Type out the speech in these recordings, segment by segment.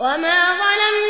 وما ظلمناهم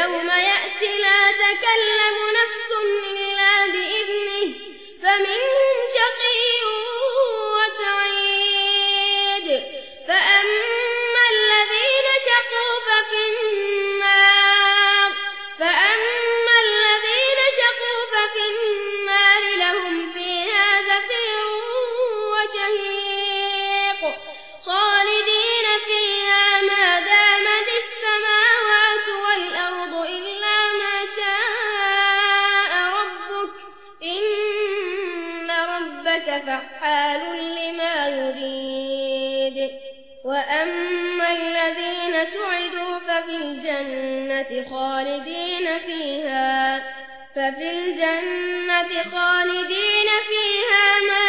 يوم يأتي لا تكلم نفس إلا بإذنه فمنهم ربك فعال لما يريد. وأما الذين سعدوا ففي الجنة خالدين فيها ففي الجنة خالدين فيها ما